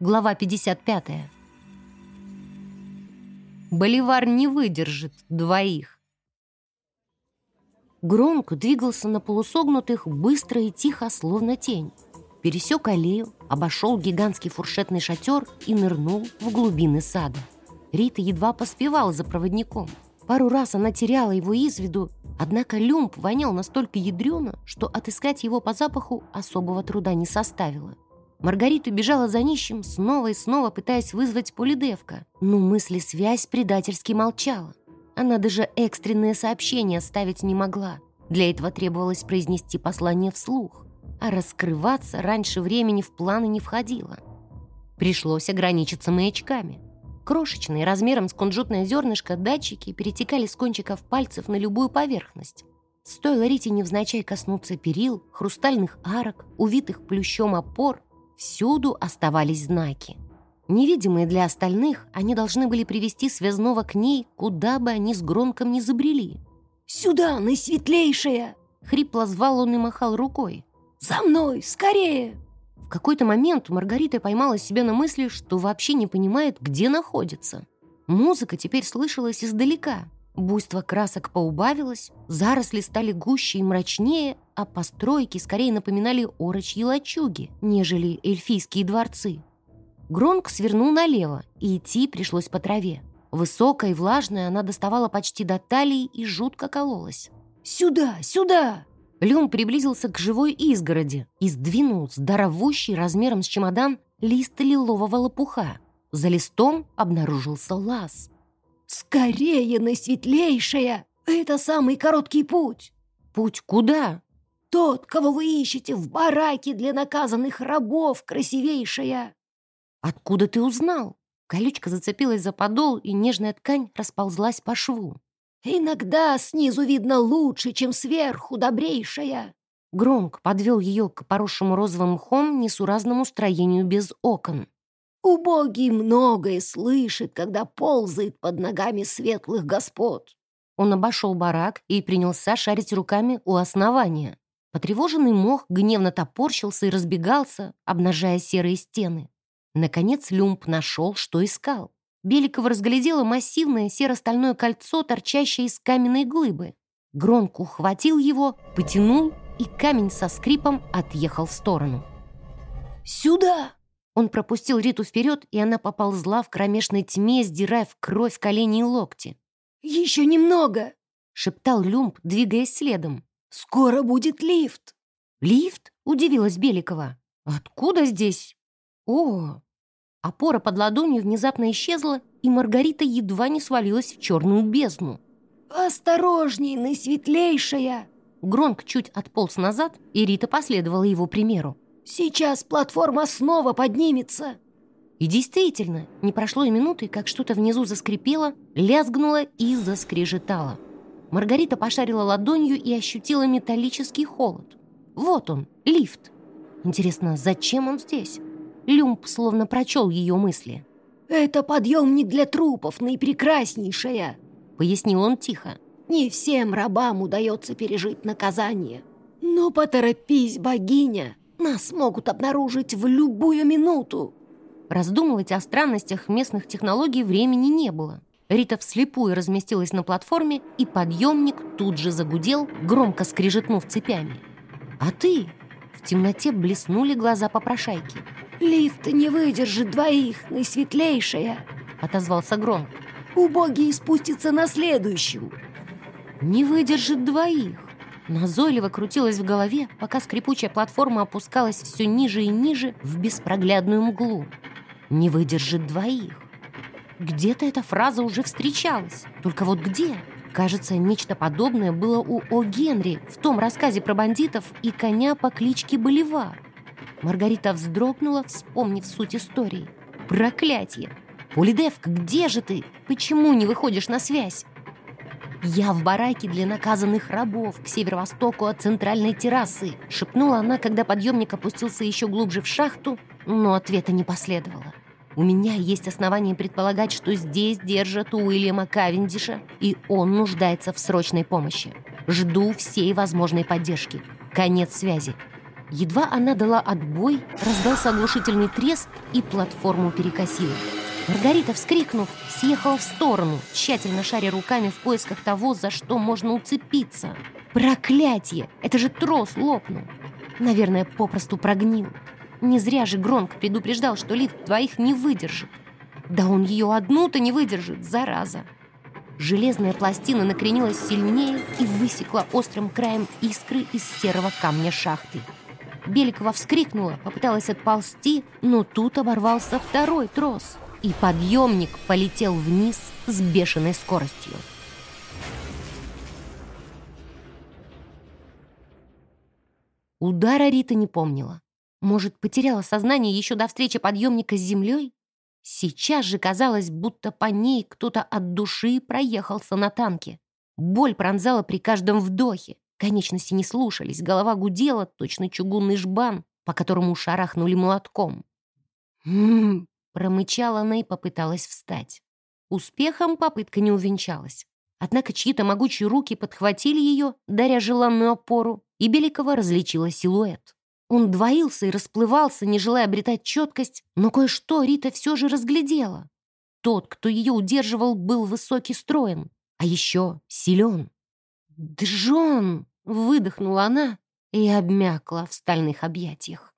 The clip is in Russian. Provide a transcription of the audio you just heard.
Глава 55. Боливар не выдержит двоих. Громко двигался на полусогнутых быстро и тихо, словно тень. Пересек аллею, обошел гигантский фуршетный шатер и нырнул в глубины сада. Рита едва поспевала за проводником. Пару раз она теряла его из виду, однако люмп вонял настолько ядрено, что отыскать его по запаху особого труда не составило. Маргарита бежала за нищим, снова и снова пытаясь вызвать Полидевка. Но мысли связь предательски молчала. Она даже экстренные сообщения ставить не могла. Для этого требовалось произнести послание вслух. А раскрываться раньше времени в планы не входило. Пришлось ограничиться маячками. Крошечные, размером с кунжутное зернышко, датчики перетекали с кончиков пальцев на любую поверхность. Стоило Рите невзначай коснуться перил, хрустальных арок, увитых плющом опор, Всюду оставались знаки. Невидимые для остальных, они должны были привести связного к ней, куда бы они с громком не забрели. «Сюда, наисветлейшая!» Хрипло звал он и махал рукой. «За мной, скорее!» В какой-то момент Маргарита поймала себя на мысли, что вообще не понимает, где находится. Музыка теперь слышалась издалека. Буйство красок поубавилось, заросли стали гуще и мрачнее, а постройки скорее напоминали орочьи лачуги, нежели эльфийские дворцы. Гронк свернул налево, и идти пришлось по траве. Высокая и влажная, она доставала почти до талии и жутко кололась. «Сюда, сюда!» Люм приблизился к живой изгороди и сдвинул здоровущий размером с чемодан лист лилового лопуха. За листом обнаружился лаз — «Скорее, наисветлейшая! Это самый короткий путь!» «Путь куда?» «Тот, кого вы ищете в бараке для наказанных рабов, красивейшая!» «Откуда ты узнал?» Колючка зацепилась за подол, и нежная ткань расползлась по шву. «Иногда снизу видно лучше, чем сверху, добрейшая!» Громк подвел ее к поросшему розовым мхом несуразному строению без окон. Убогий многое слышит, когда ползает под ногами светлых господ. Он обошел барак и принялся шарить руками у основания. Потревоженный мох гневно топорщился и разбегался, обнажая серые стены. Наконец Люмп нашел, что искал. Беликова разглядела массивное серо-стальное кольцо, торчащее из каменной глыбы. Гронк ухватил его, потянул, и камень со скрипом отъехал в сторону. «Сюда!» Он пропустил Риту вперед, и она поползла в кромешной тьме, сдирая в кровь колени и локти. «Еще немного!» — шептал Люмп, двигаясь следом. «Скоро будет лифт!» «Лифт?» — удивилась Беликова. «Откуда здесь?» «О!» Опора под ладонью внезапно исчезла, и Маргарита едва не свалилась в черную бездну. «Осторожней, наисветлейшая!» Гронк чуть отполз назад, и Рита последовала его примеру. Сейчас платформа снова поднимется!» И действительно, не прошло и минуты, как что-то внизу заскрипело, лязгнуло и заскрежетало. Маргарита пошарила ладонью и ощутила металлический холод. Вот он, лифт. Интересно, зачем он здесь? Люмп словно прочел ее мысли. «Это подъемник для трупов, наипрекраснейшая!» Пояснил он тихо. «Не всем рабам удается пережить наказание. Но поторопись, богиня!» Нас могут обнаружить в любую минуту. Раздумывать о странностях местных технологий времени не было. Рита вслепую разместилась на платформе, и подъемник тут же загудел, громко скрижетнув цепями. «А ты?» В темноте блеснули глаза попрошайки. «Лифт не выдержит двоих, наисветлейшая!» Отозвался Громк. «Убогий спустится на следующем!» «Не выдержит двоих!» Назойливо крутилась в голове, пока скрипучая платформа опускалась все ниже и ниже в беспроглядную мглу. «Не выдержит двоих». Где-то эта фраза уже встречалась. Только вот где? Кажется, нечто подобное было у О. Генри в том рассказе про бандитов и коня по кличке Боливар. Маргарита вздрогнула, вспомнив суть истории. «Проклятие! Полидевка, где же ты? Почему не выходишь на связь?» «Я в бараке для наказанных рабов к северо-востоку от центральной террасы», шепнула она, когда подъемник опустился еще глубже в шахту, но ответа не последовало. «У меня есть основания предполагать, что здесь держат Уильяма Кавендиша, и он нуждается в срочной помощи. Жду всей возможной поддержки. Конец связи». Едва она дала отбой, раздался оглушительный треск и платформу перекосила. Маргарита, вскрикнув, съехала в сторону, тщательно шаря руками в поисках того, за что можно уцепиться. Проклятие! Это же трос лопнул. Наверное, попросту прогнил. Не зря же Гронк предупреждал, что лифт двоих не выдержит. Да он ее одну-то не выдержит, зараза. Железная пластина накренилась сильнее и высекла острым краем искры из серого камня шахты. Беликова вскрикнула, попыталась отползти, но тут оборвался второй трос, и подъемник полетел вниз с бешеной скоростью. Удара Рита не помнила. Может, потеряла сознание еще до встречи подъемника с землей? Сейчас же казалось, будто по ней кто-то от души проехался на танке. Боль пронзала при каждом вдохе. Конечности не слушались, голова гудела, точно чугунный жбан, по которому шарахнули молотком. «М-м-м», промычала и попыталась встать. Успехом попытка не увенчалась. Однако чьи-то могучие руки подхватили ее, даря желанную опору, и Беликова различила силуэт. Он двоился и расплывался, не желая обретать четкость, но кое-что Рита все же разглядела. Тот, кто ее удерживал, был высокий строен, а еще силен. «Джон!» — выдохнула она и обмякла в стальных объятиях.